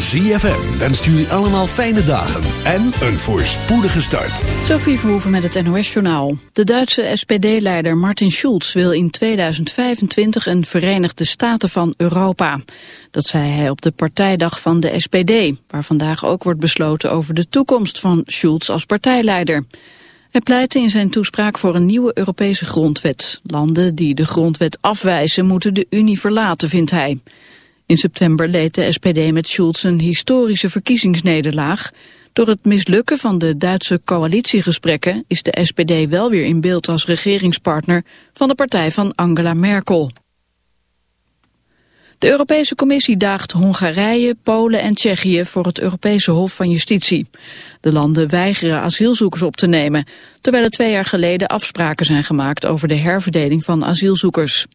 ZFM wenst jullie allemaal fijne dagen en een voorspoedige start. Sophie Verhoeven met het NOS-journaal. De Duitse SPD-leider Martin Schulz wil in 2025 een Verenigde Staten van Europa. Dat zei hij op de partijdag van de SPD, waar vandaag ook wordt besloten over de toekomst van Schulz als partijleider. Hij pleitte in zijn toespraak voor een nieuwe Europese grondwet. Landen die de grondwet afwijzen moeten de Unie verlaten, vindt hij. In september leed de SPD met Schulz een historische verkiezingsnederlaag. Door het mislukken van de Duitse coalitiegesprekken is de SPD wel weer in beeld als regeringspartner van de partij van Angela Merkel. De Europese Commissie daagt Hongarije, Polen en Tsjechië voor het Europese Hof van Justitie. De landen weigeren asielzoekers op te nemen, terwijl er twee jaar geleden afspraken zijn gemaakt over de herverdeling van asielzoekers.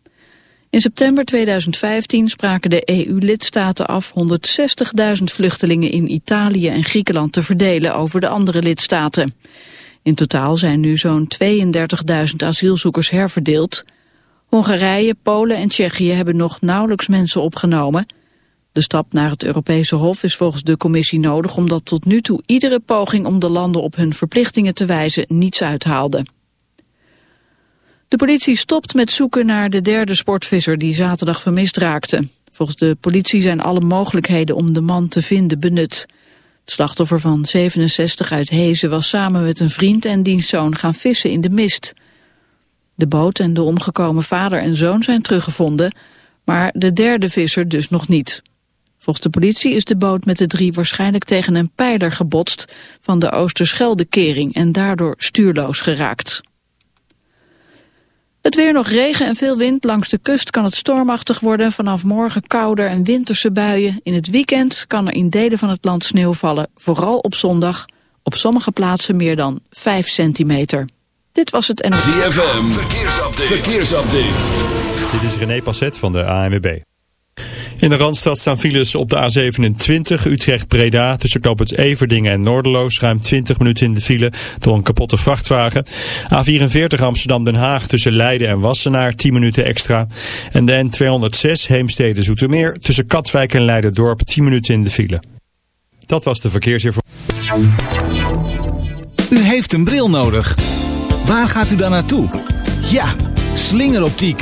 In september 2015 spraken de EU-lidstaten af 160.000 vluchtelingen in Italië en Griekenland te verdelen over de andere lidstaten. In totaal zijn nu zo'n 32.000 asielzoekers herverdeeld. Hongarije, Polen en Tsjechië hebben nog nauwelijks mensen opgenomen. De stap naar het Europese Hof is volgens de commissie nodig omdat tot nu toe iedere poging om de landen op hun verplichtingen te wijzen niets uithaalde. De politie stopt met zoeken naar de derde sportvisser die zaterdag vermist raakte. Volgens de politie zijn alle mogelijkheden om de man te vinden benut. Het slachtoffer van 67 uit Hezen was samen met een vriend en dienstzoon gaan vissen in de mist. De boot en de omgekomen vader en zoon zijn teruggevonden, maar de derde visser dus nog niet. Volgens de politie is de boot met de drie waarschijnlijk tegen een pijler gebotst van de Oosterschelde-kering en daardoor stuurloos geraakt. Het weer nog regen en veel wind. Langs de kust kan het stormachtig worden. Vanaf morgen kouder en winterse buien. In het weekend kan er in delen van het land sneeuw vallen. Vooral op zondag. Op sommige plaatsen meer dan 5 centimeter. Dit was het NOS. ZFM, verkeersupdate. verkeersupdate. Dit is René Passet van de ANWB. In de Randstad staan files op de A27 Utrecht-Breda tussen knooppunt Everdingen en Noorderloos. Ruim 20 minuten in de file door een kapotte vrachtwagen. A44 Amsterdam-Den Haag tussen Leiden en Wassenaar 10 minuten extra. En de N206 Heemstede-Zoetermeer tussen Katwijk en Leiden-Dorp 10 minuten in de file. Dat was de verkeersinformatie. U heeft een bril nodig. Waar gaat u dan naartoe? Ja, slingeroptiek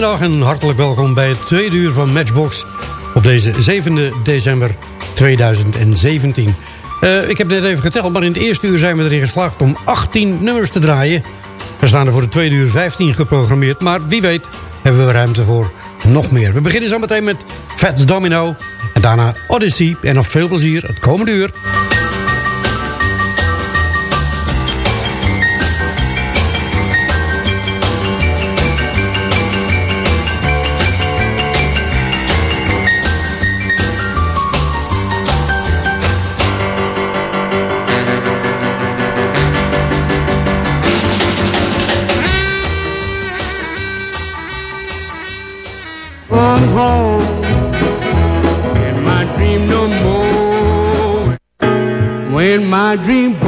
Goedemiddag en hartelijk welkom bij het tweede uur van Matchbox op deze 7 december 2017. Uh, ik heb net even geteld, maar in het eerste uur zijn we erin geslaagd om 18 nummers te draaien. Er staan er voor de tweede uur 15 geprogrammeerd, maar wie weet hebben we ruimte voor nog meer. We beginnen zo meteen met Fats Domino en daarna Odyssey en nog veel plezier het komende uur. My dream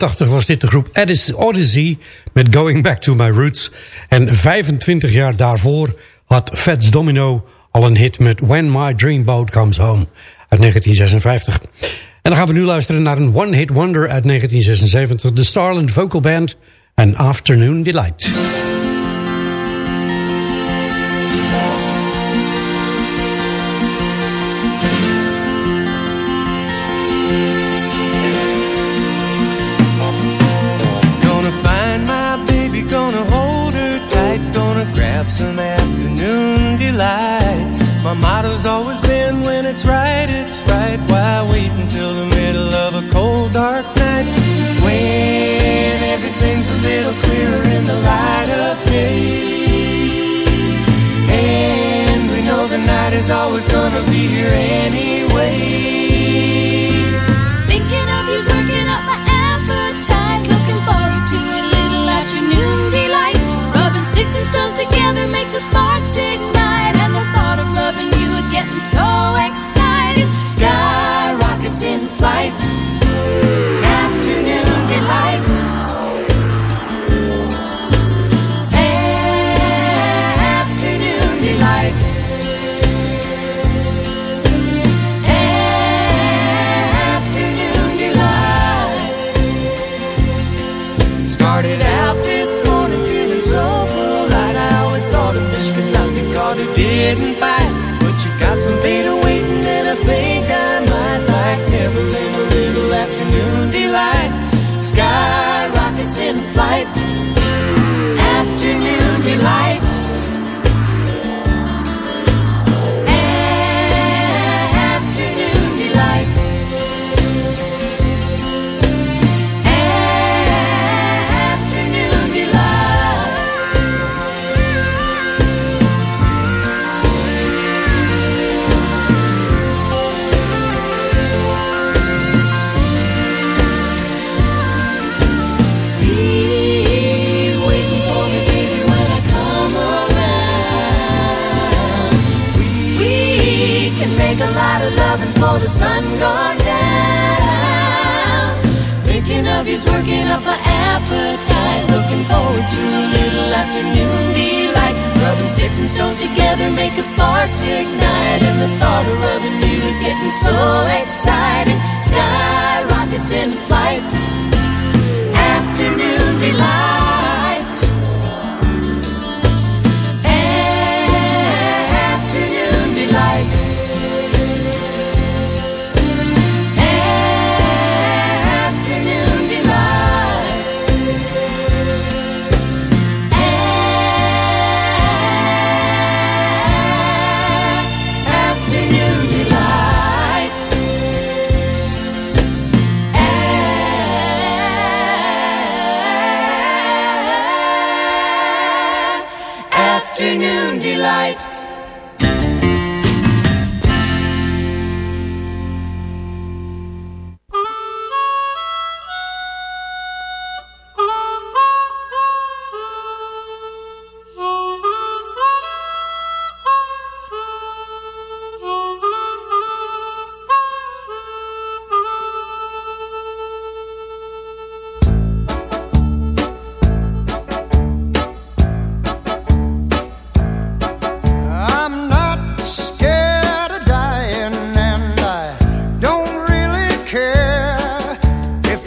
1981 was dit de groep Odyssey met Going Back to My Roots. En 25 jaar daarvoor had Fats Domino al een hit met When My Dreamboat Comes Home uit 1956. En dan gaan we nu luisteren naar een one-hit wonder uit 1976. De Starland Vocal Band en Afternoon Delight. The sun gone down. Thinking of you's working up an appetite. Looking forward to a little afternoon delight. Rubbing sticks and stones together make a sparks ignite. And the thought of rubbing you is getting so exciting. Sky rockets in flight. Afternoon delight.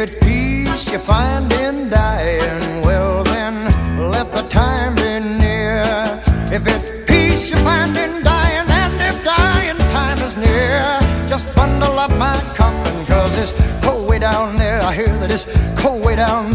If it's peace you find in dying. Well, then let the time be near. If it's peace you find in dying, and if dying time is near, just bundle up my coffin, cause it's cold way down there. I hear that it's cold way down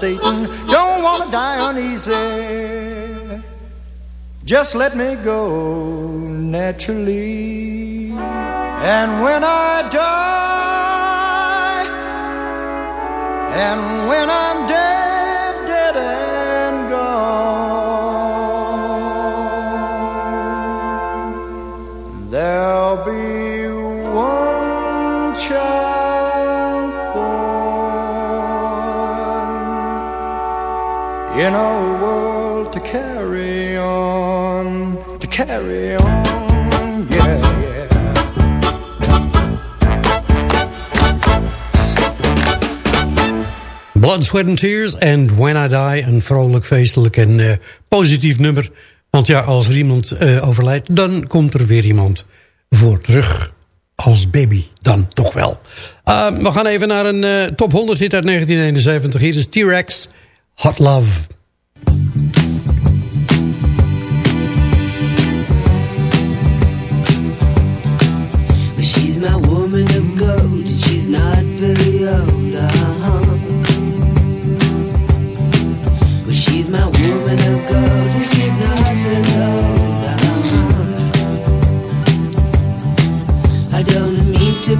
Satan. Mm, don't want to die uneasy. Just let me go naturally. And when I die, and when I Sweat and Tears and When I Die. Een vrolijk, feestelijk en eh, positief nummer. Want ja, als er iemand eh, overlijdt, dan komt er weer iemand voor terug. Als baby dan toch wel. Ehm, we gaan even naar een eh, top 100 hit uit 1971. Hier is T-Rex, Hot Love. my woman of gold, she's not.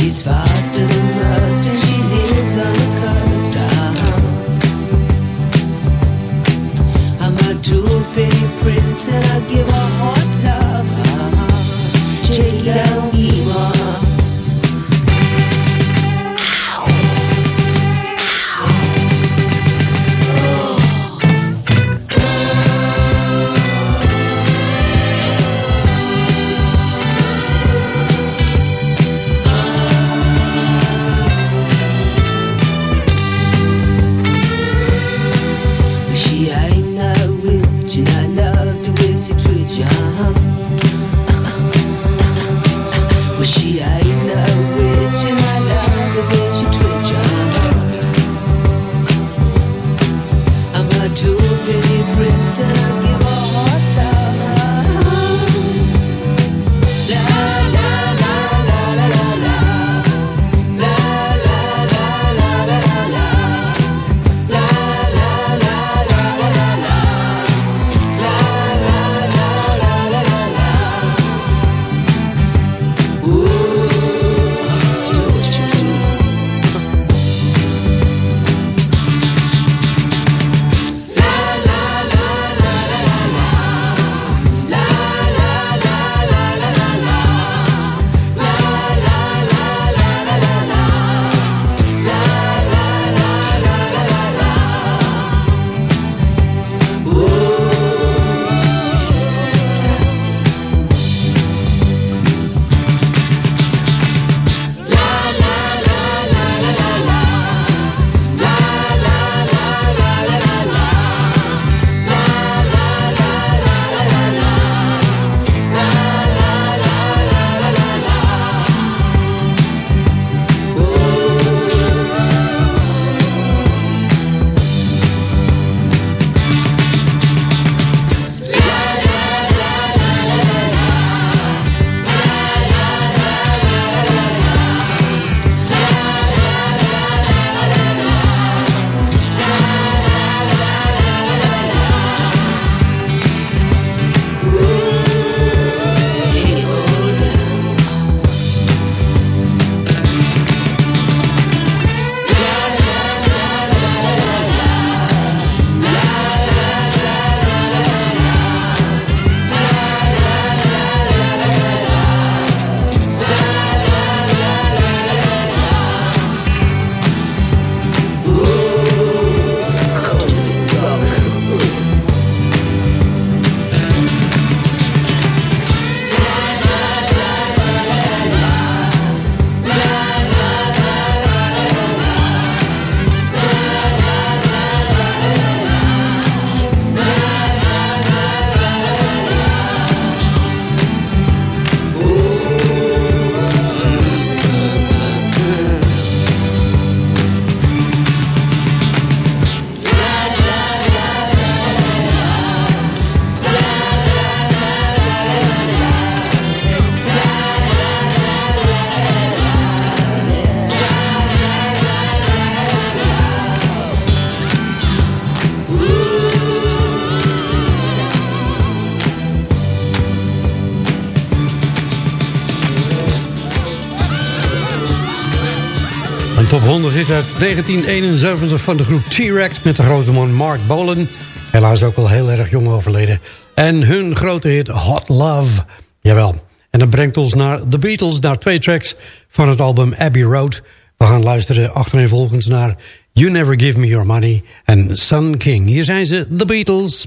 She's faster than rust and she lives on the coast. I'm a two-penny prince and I give up. deserve you. Top 100 hit uit 1971 van de groep T-Rex... met de grote man Mark Bolan. Helaas ook wel heel erg jong overleden. En hun grote hit Hot Love. Jawel. En dat brengt ons naar The Beatles, naar twee tracks van het album Abbey Road. We gaan luisteren achtereenvolgens naar You Never Give Me Your Money en Sun King. Hier zijn ze, The Beatles.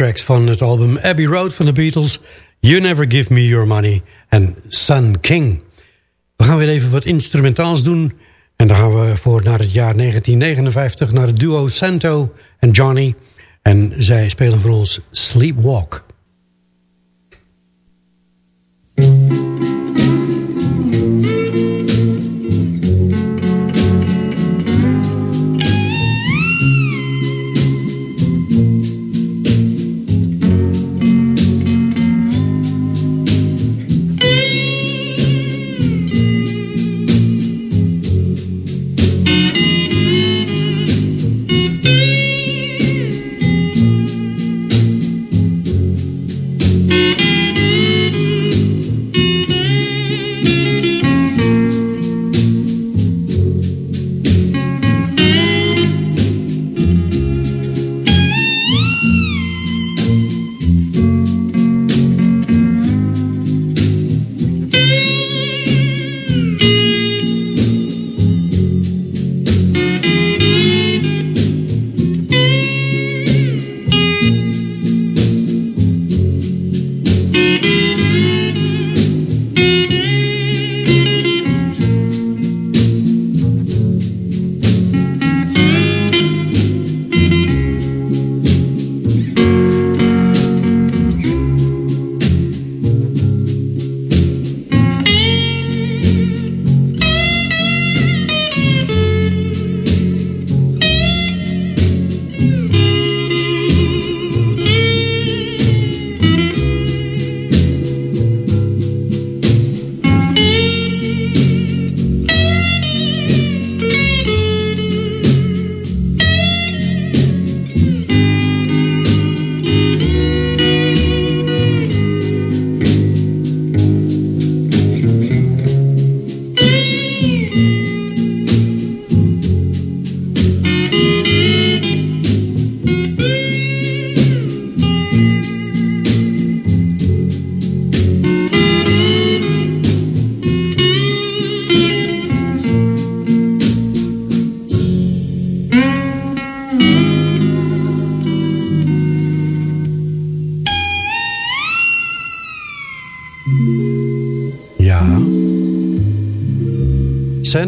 Tracks van het album Abbey Road van de Beatles. You Never Give Me Your Money en Sun King. We gaan weer even wat instrumentaals doen. En dan gaan we voor naar het jaar 1959 naar het duo Santo en Johnny. En zij spelen voor ons Sleepwalk.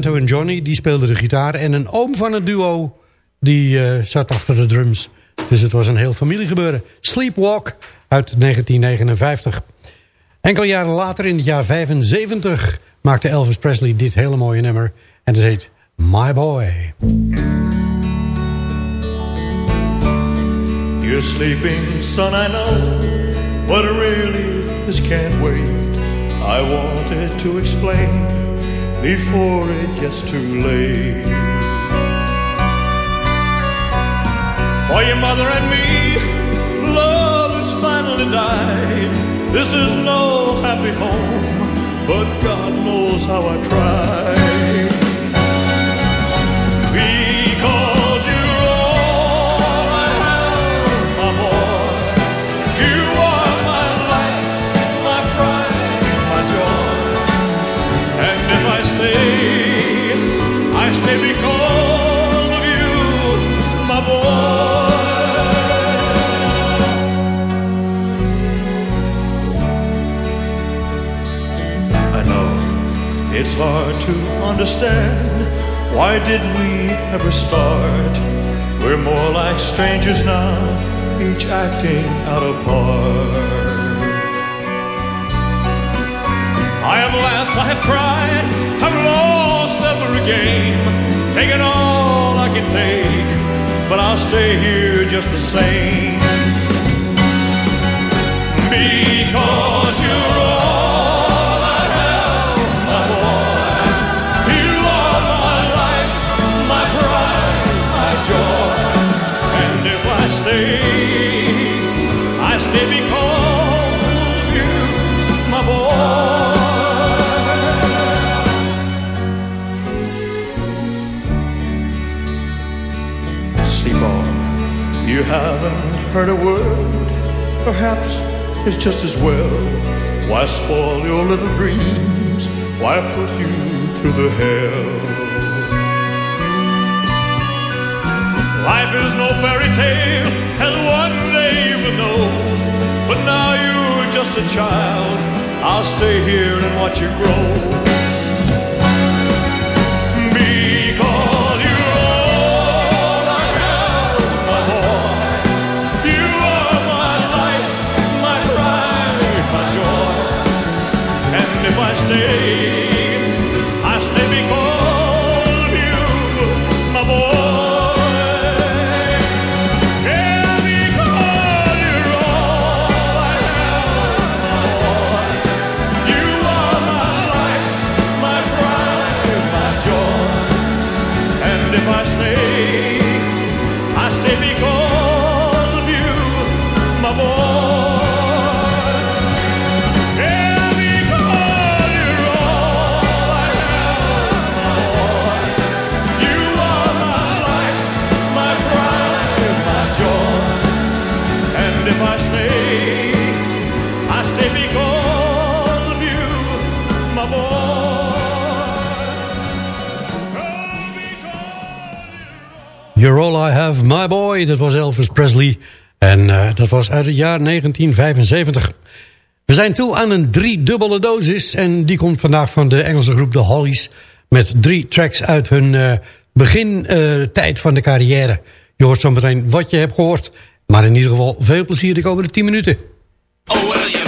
En Johnny, die speelden de gitaar. En een oom van het duo, die uh, zat achter de drums. Dus het was een heel familiegebeuren. Sleepwalk uit 1959. Enkele jaren later, in het jaar 75... maakte Elvis Presley dit hele mooie nummer. En dat heet My Boy. You're sleeping, son, I know. But really, this can't wait. I wanted to explain... before it gets too late. For your mother and me, love has finally died. This is no happy home, but God knows how I tried. It's hard to understand. Why did we ever start? We're more like strangers now, each acting out of part. I have laughed, I have cried, I've lost every game, taken all I can take, but I'll stay here just the same. Because you're haven't heard a word. Perhaps it's just as well. Why spoil your little dreams? Why put you through the hell? Life is no fairy tale, and one day you will know. But now you're just a child. I'll stay here and watch you grow. All I Have My Boy. Dat was Elvis Presley. En eh, dat was uit het jaar 1975. We zijn toe aan een driedubbele dosis. En die komt vandaag van de Engelse groep The Hollies. Met drie tracks uit hun eh, begintijd eh, van de carrière. Je hoort zo meteen wat je hebt gehoord. Maar in ieder geval veel plezier de komende 10 minuten. Oh, yeah.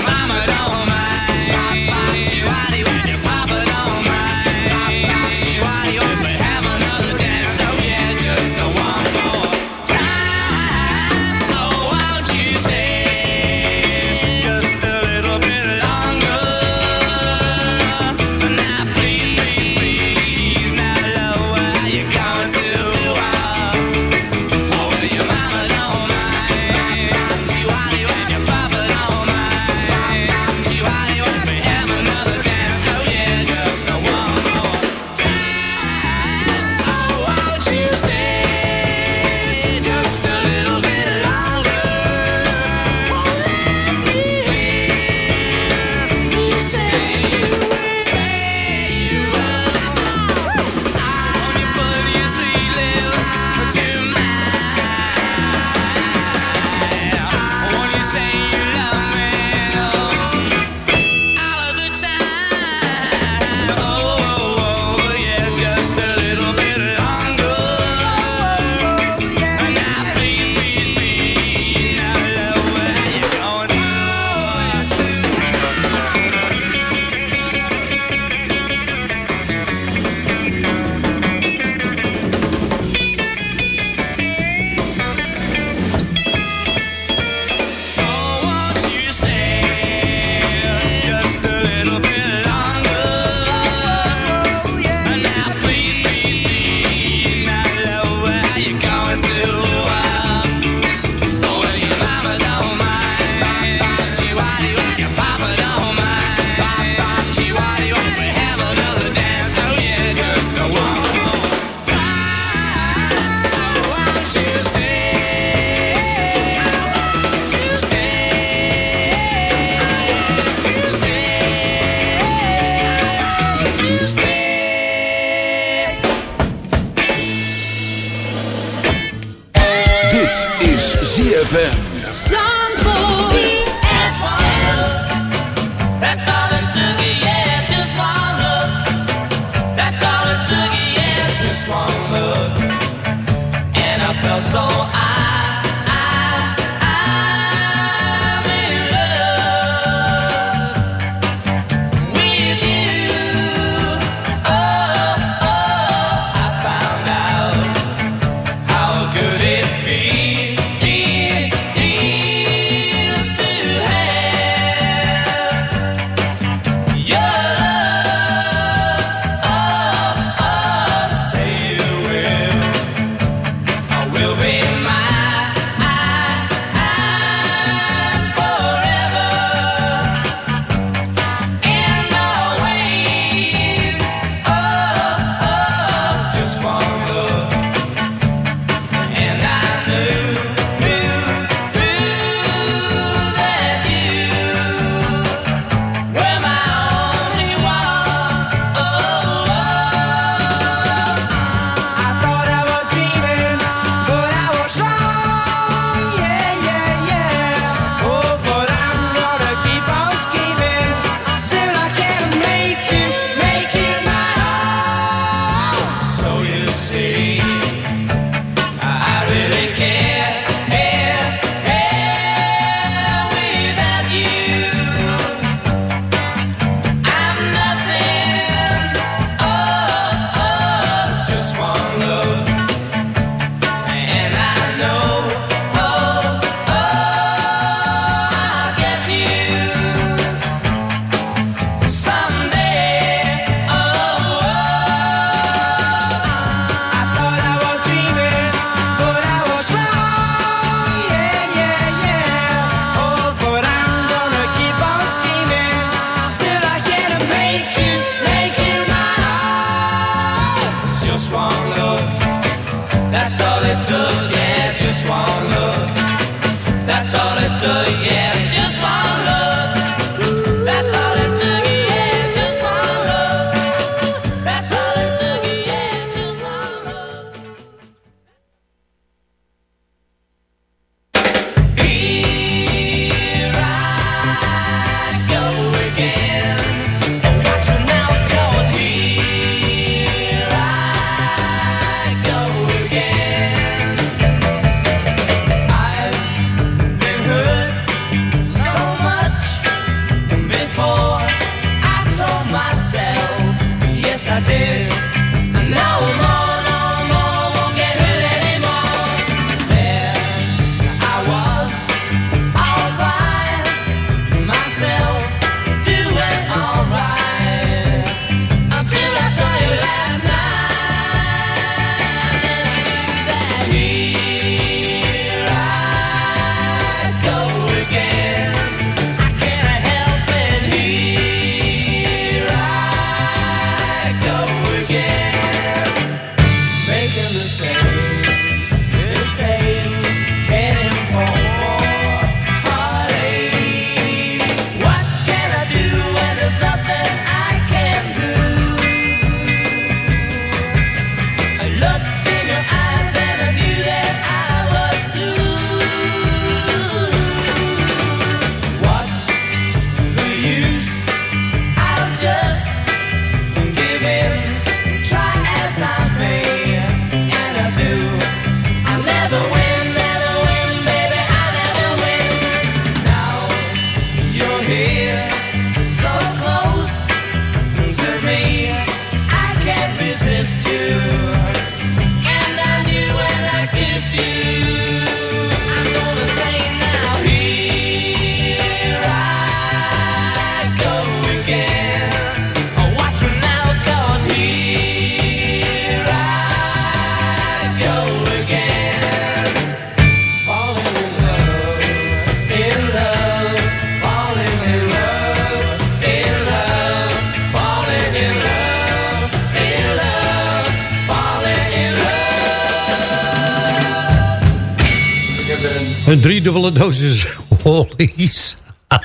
drie dubbele dosis hollies.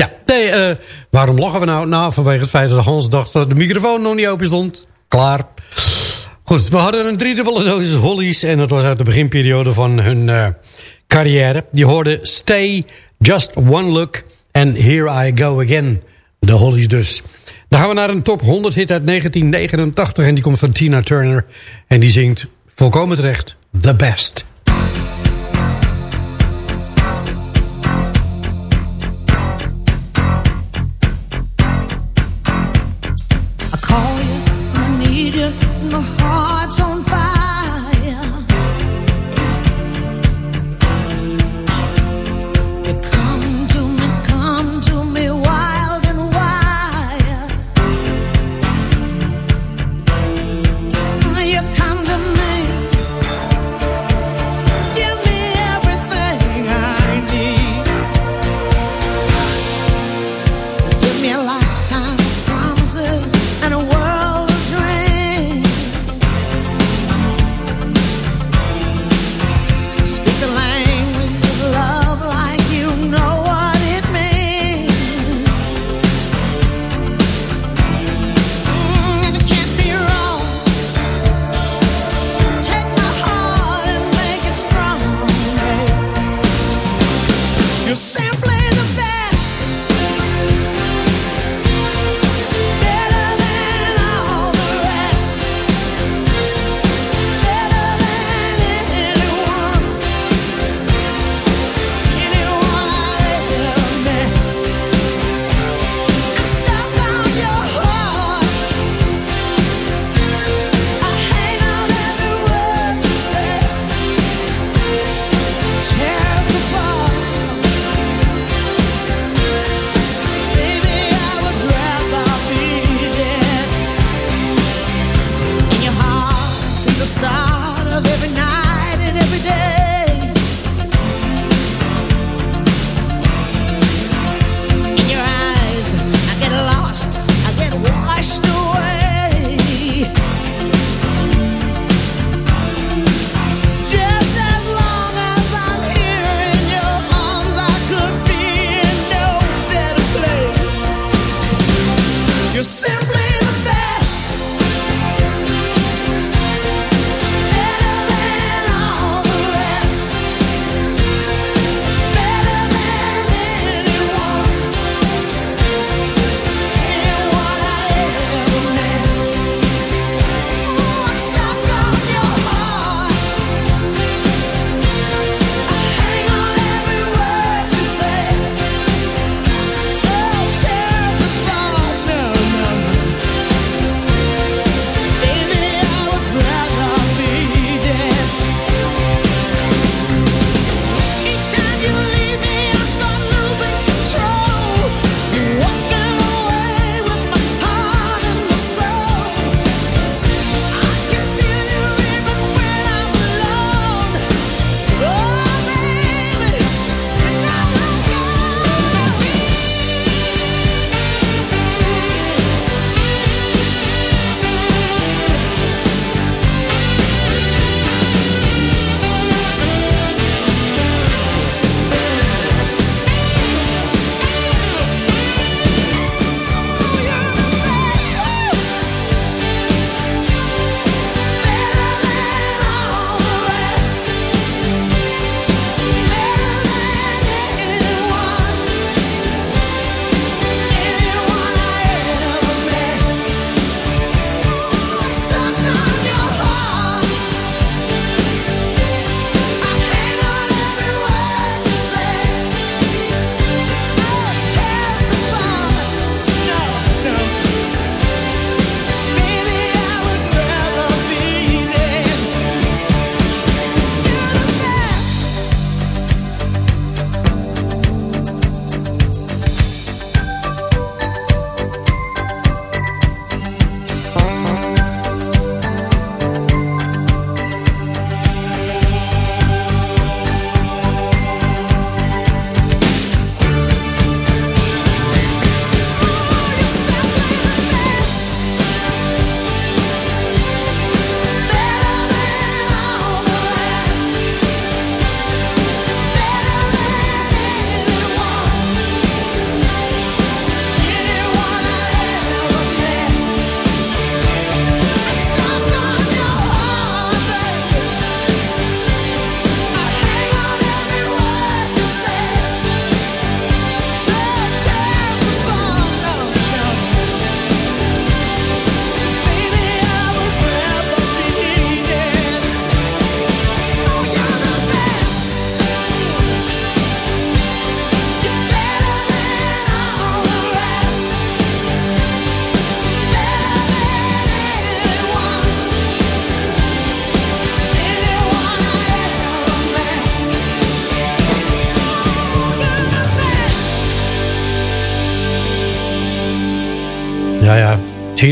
ja, nee, eh, waarom lachen we nou? Nou, vanwege het feit dat Hans dacht dat de microfoon nog niet open stond. Klaar. Goed, we hadden een driedubbele dosis hollies... en dat was uit de beginperiode van hun eh, carrière. Die hoorden Stay, Just One Look and Here I Go Again. De hollies dus. Dan gaan we naar een top 100 hit uit 1989... en die komt van Tina Turner en die zingt volkomen terecht... the best.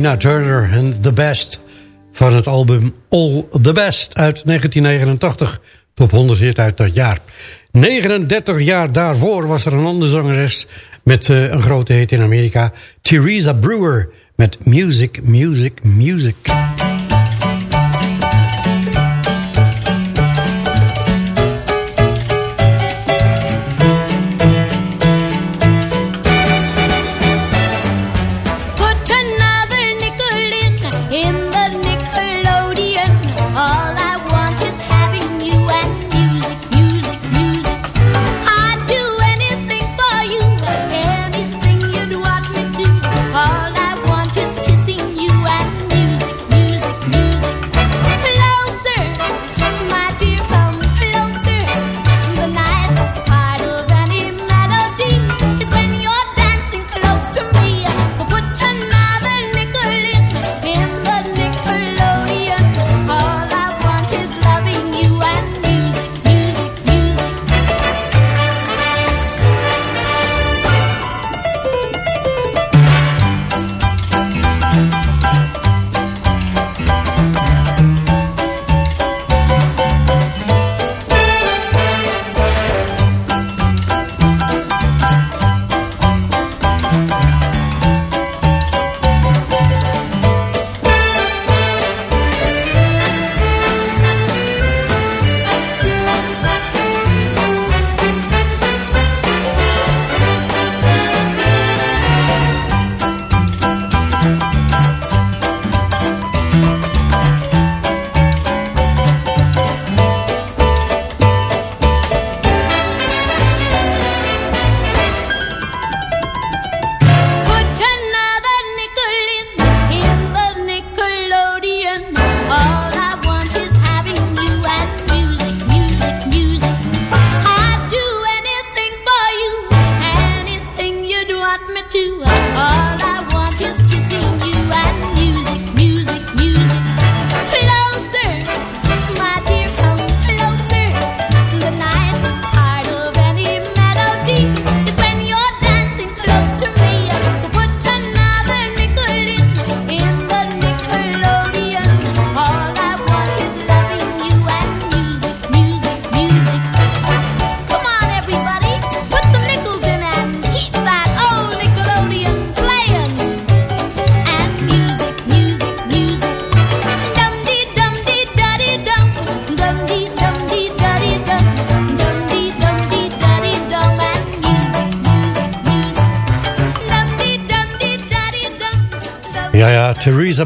Tina Turner en The Best van het album All The Best uit 1989. Top 100 hit uit dat jaar. 39 jaar daarvoor was er een andere zangeres met eh, een grote hit in Amerika. Theresa Brewer met Music, Music, Music.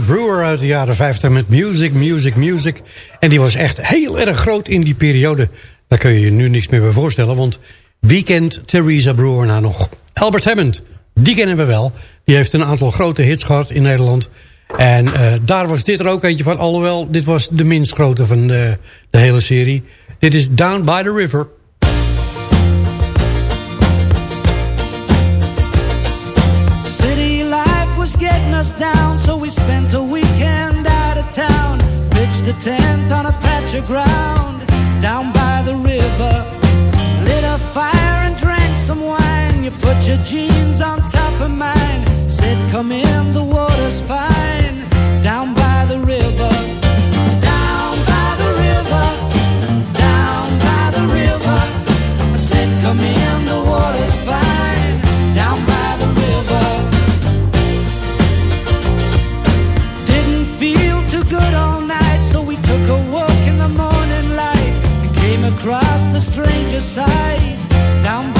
Brewer uit de jaren 50 met Music, Music, Music. En die was echt heel erg groot in die periode. Daar kun je je nu niks meer bij voorstellen, want wie kent Theresa Brewer nou nog? Albert Hammond, die kennen we wel. Die heeft een aantal grote hits gehad in Nederland. En eh, daar was dit er ook eentje van, alhoewel dit was de minst grote van de, de hele serie. Dit is Down by the River. Us down, so we spent a weekend out of town. Pitched a tent on a patch of ground down by the river. Lit a fire and drank some wine. You put your jeans on top of mine. Said, Come in, the water's fine. Down by the river. Down by the river. Down by the river. Said, Come in, the water's fine. Across the stranger side. Down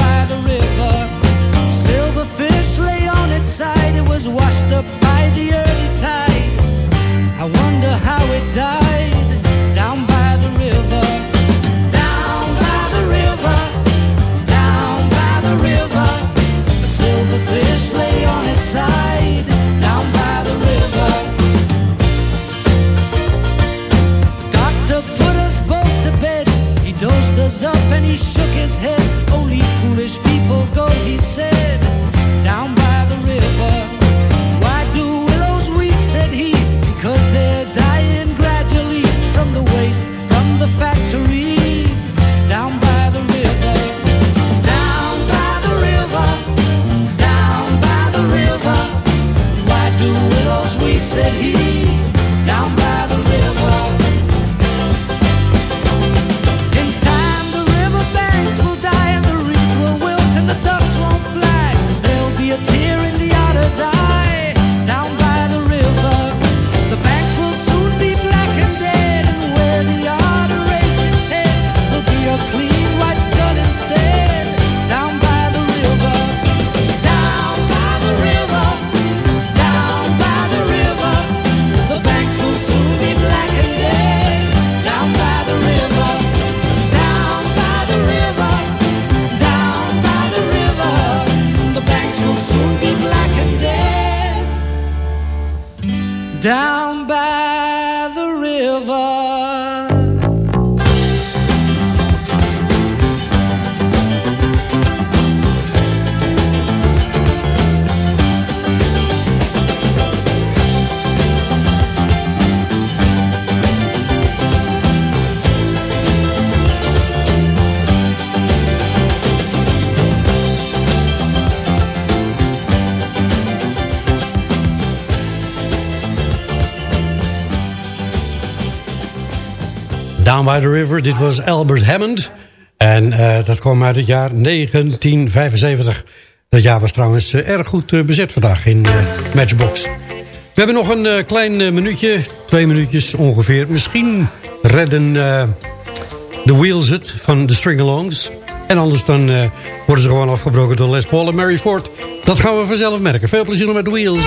Down by the River. Dit was Albert Hammond. En eh, dat kwam uit het jaar 1975. Dat jaar was trouwens eh, erg goed eh, bezet vandaag in Matchbox. We hebben nog een klein minuutje. Twee minuutjes ongeveer. Misschien redden de Wheels het van de String-Alongs. En anders dan worden ze gewoon afgebroken door Les Paul en Mary Ford. Dat gaan we vanzelf merken. Veel plezier met de Wheels.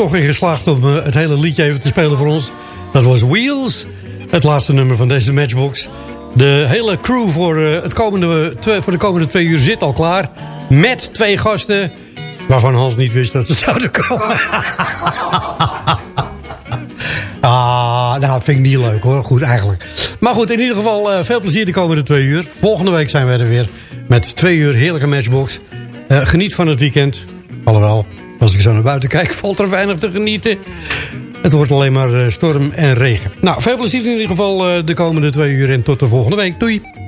Toch in geslaagd om eh, het hele liedje even te spelen voor ons. Dat was Wheels, het laatste nummer van deze Matchbox. De hele crew voor, eh, het komende, twee, voor de komende twee uur zit al klaar. Met twee gasten, waarvan Hans niet wist dat ze zouden komen. ah, nou, vind ik niet leuk hoor. Goed, eigenlijk. Maar goed, in ieder geval eh, veel plezier de komende twee uur. Volgende week zijn wij er weer met twee uur heerlijke Matchbox. Eh, geniet van het weekend. Alhoewel, als ik zo naar buiten kijk, valt er weinig te genieten. Het wordt alleen maar eh, storm en regen. Nou, veel plezier in ieder geval eh, de komende twee uur en tot de volgende week. Doei!